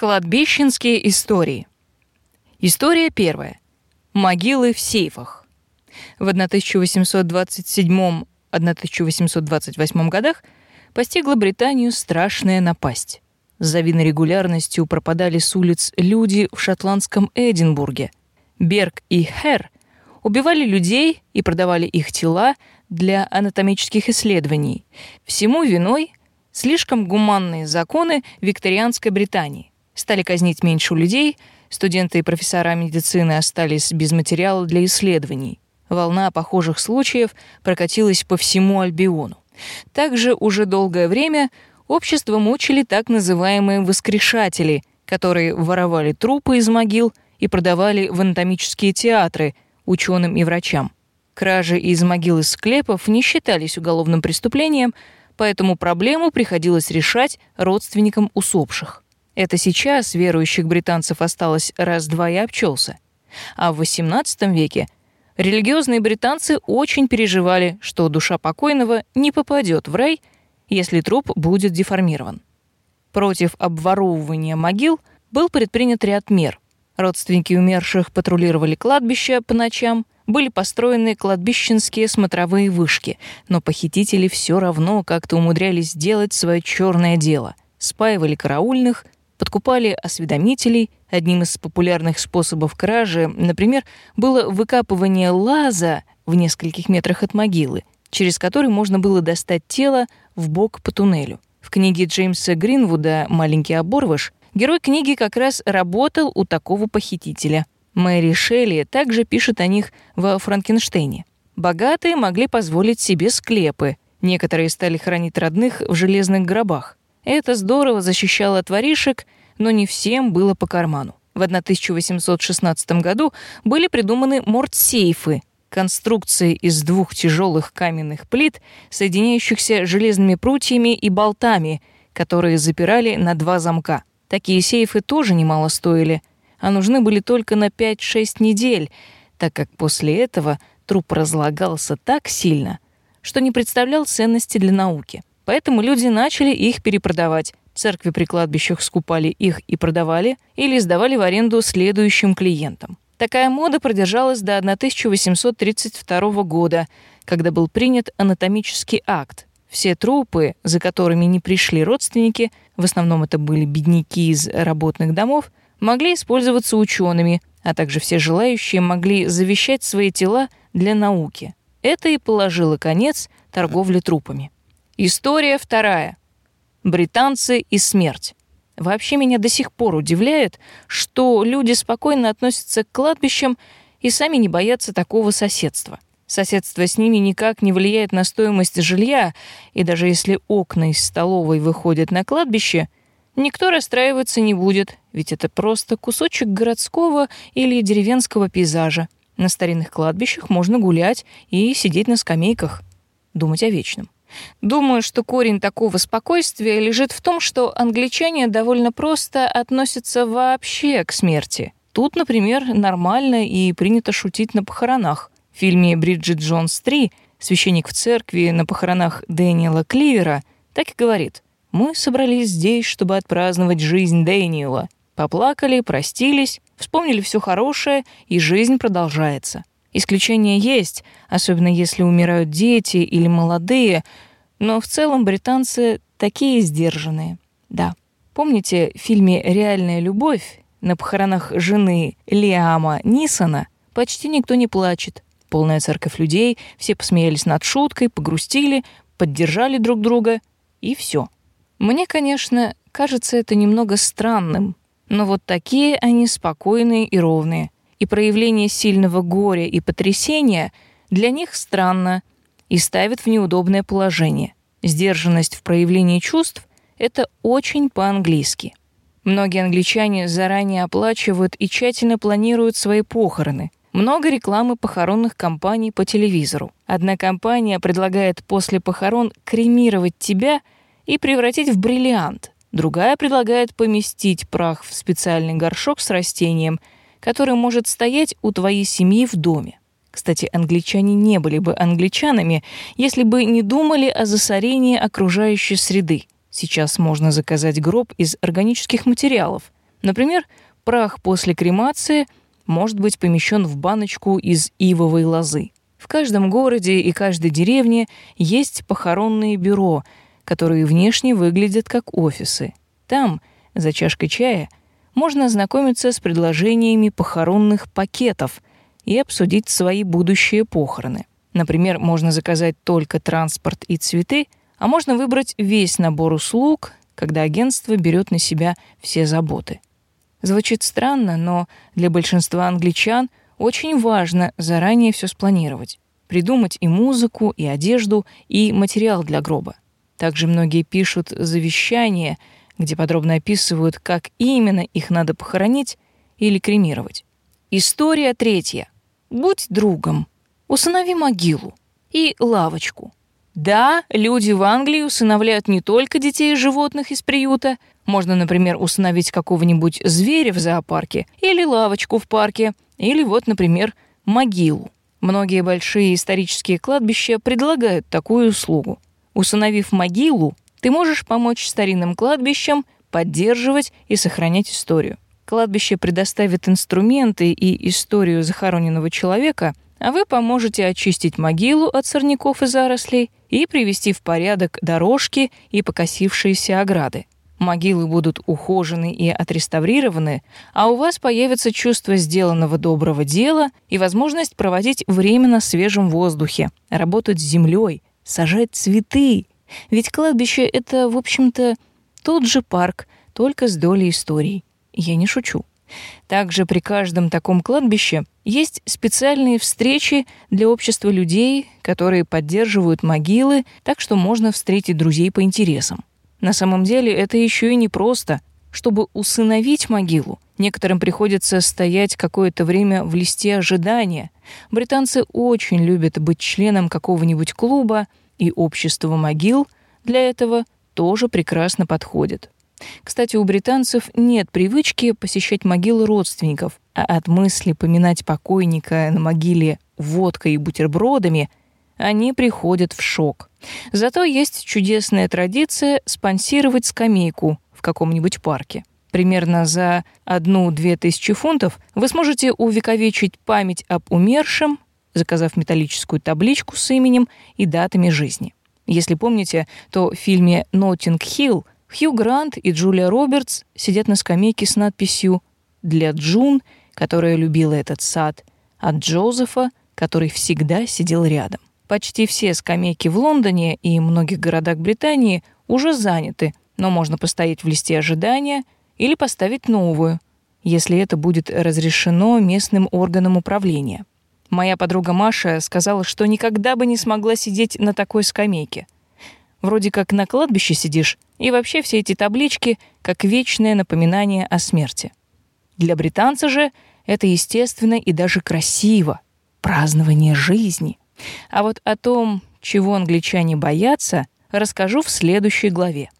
Кладбищенские истории. История первая. Могилы в сейфах. В 1827-1828 годах постигла Британию страшная напасть. С завидной регулярностью пропадали с улиц люди в шотландском Эдинбурге. Берг и Хер убивали людей и продавали их тела для анатомических исследований. Всему виной слишком гуманные законы викторианской Британии стали казнить меньше людей, студенты и профессора медицины остались без материала для исследований. Волна похожих случаев прокатилась по всему Альбиону. Также уже долгое время общество мучили так называемые воскрешатели, которые воровали трупы из могил и продавали в анатомические театры ученым и врачам. Кражи из могил из склепов не считались уголовным преступлением, поэтому проблему приходилось решать родственникам усопших. Это сейчас верующих британцев осталось раз-два и обчелся. А в XVIII веке религиозные британцы очень переживали, что душа покойного не попадет в рай, если труп будет деформирован. Против обворовывания могил был предпринят ряд мер. Родственники умерших патрулировали кладбища по ночам, были построены кладбищенские смотровые вышки, но похитители все равно как-то умудрялись сделать свое черное дело. Спаивали караульных, подкупали осведомителей. Одним из популярных способов кражи, например, было выкапывание лаза в нескольких метрах от могилы, через который можно было достать тело в бок по туннелю. В книге Джеймса Гринвуда «Маленький оборвыш» герой книги как раз работал у такого похитителя. Мэри Шелли также пишет о них во «Франкенштейне». Богатые могли позволить себе склепы. Некоторые стали хранить родных в железных гробах. Это здорово защищало от но не всем было по карману. В 1816 году были придуманы мортсейфы — конструкции из двух тяжелых каменных плит, соединяющихся железными прутьями и болтами, которые запирали на два замка. Такие сейфы тоже немало стоили, а нужны были только на 5-6 недель, так как после этого труп разлагался так сильно, что не представлял ценности для науки. Поэтому люди начали их перепродавать. Церкви при кладбищах скупали их и продавали или сдавали в аренду следующим клиентам. Такая мода продержалась до 1832 года, когда был принят анатомический акт. Все трупы, за которыми не пришли родственники, в основном это были бедняки из работных домов, могли использоваться учеными, а также все желающие могли завещать свои тела для науки. Это и положило конец торговле трупами. История вторая. Британцы и смерть. Вообще меня до сих пор удивляет, что люди спокойно относятся к кладбищам и сами не боятся такого соседства. Соседство с ними никак не влияет на стоимость жилья, и даже если окна из столовой выходят на кладбище, никто расстраиваться не будет, ведь это просто кусочек городского или деревенского пейзажа. На старинных кладбищах можно гулять и сидеть на скамейках, думать о вечном. Думаю, что корень такого спокойствия лежит в том, что англичане довольно просто относятся вообще к смерти. Тут, например, нормально и принято шутить на похоронах. В фильме «Бриджит Джонс 3» священник в церкви на похоронах Дэниела Кливера так и говорит «Мы собрались здесь, чтобы отпраздновать жизнь Дэниела. Поплакали, простились, вспомнили все хорошее, и жизнь продолжается». Исключения есть, особенно если умирают дети или молодые, но в целом британцы такие сдержанные. Да. Помните в фильме «Реальная любовь» на похоронах жены Лиама Нисона почти никто не плачет. Полная церковь людей, все посмеялись над шуткой, погрустили, поддержали друг друга, и все. Мне, конечно, кажется это немного странным, но вот такие они спокойные и ровные — и проявление сильного горя и потрясения для них странно и ставит в неудобное положение. Сдержанность в проявлении чувств — это очень по-английски. Многие англичане заранее оплачивают и тщательно планируют свои похороны. Много рекламы похоронных компаний по телевизору. Одна компания предлагает после похорон кремировать тебя и превратить в бриллиант. Другая предлагает поместить прах в специальный горшок с растением — который может стоять у твоей семьи в доме. Кстати, англичане не были бы англичанами, если бы не думали о засорении окружающей среды. Сейчас можно заказать гроб из органических материалов. Например, прах после кремации может быть помещен в баночку из ивовой лозы. В каждом городе и каждой деревне есть похоронные бюро, которые внешне выглядят как офисы. Там, за чашкой чая, можно ознакомиться с предложениями похоронных пакетов и обсудить свои будущие похороны. Например, можно заказать только транспорт и цветы, а можно выбрать весь набор услуг, когда агентство берет на себя все заботы. Звучит странно, но для большинства англичан очень важно заранее все спланировать, придумать и музыку, и одежду, и материал для гроба. Также многие пишут завещания, где подробно описывают, как именно их надо похоронить или кремировать. История третья. Будь другом. Усынови могилу и лавочку. Да, люди в Англии усыновляют не только детей и животных из приюта. Можно, например, усыновить какого-нибудь зверя в зоопарке или лавочку в парке, или вот, например, могилу. Многие большие исторические кладбища предлагают такую услугу. Усыновив могилу, ты можешь помочь старинным кладбищам поддерживать и сохранять историю. Кладбище предоставит инструменты и историю захороненного человека, а вы поможете очистить могилу от сорняков и зарослей и привести в порядок дорожки и покосившиеся ограды. Могилы будут ухожены и отреставрированы, а у вас появится чувство сделанного доброго дела и возможность проводить время на свежем воздухе, работать с землей, сажать цветы. Ведь кладбище — это, в общем-то, тот же парк, только с долей историй. Я не шучу. Также при каждом таком кладбище есть специальные встречи для общества людей, которые поддерживают могилы, так что можно встретить друзей по интересам. На самом деле это еще и не просто. Чтобы усыновить могилу, некоторым приходится стоять какое-то время в листе ожидания. Британцы очень любят быть членом какого-нибудь клуба, и общество могил для этого тоже прекрасно подходит. Кстати, у британцев нет привычки посещать могилы родственников, а от мысли поминать покойника на могиле водкой и бутербродами они приходят в шок. Зато есть чудесная традиция спонсировать скамейку в каком-нибудь парке. Примерно за одну-две тысячи фунтов вы сможете увековечить память об умершем, заказав металлическую табличку с именем и датами жизни. Если помните, то в фильме «Ноттинг-Хилл» Хью Грант и Джулия Робертс сидят на скамейке с надписью «Для Джун, которая любила этот сад», от Джозефа, который всегда сидел рядом. Почти все скамейки в Лондоне и многих городах Британии уже заняты, но можно постоять в листе ожидания или поставить новую, если это будет разрешено местным органам управления. Моя подруга Маша сказала, что никогда бы не смогла сидеть на такой скамейке — Вроде как на кладбище сидишь, и вообще все эти таблички как вечное напоминание о смерти. Для британца же это естественно и даже красиво. Празднование жизни. А вот о том, чего англичане боятся, расскажу в следующей главе.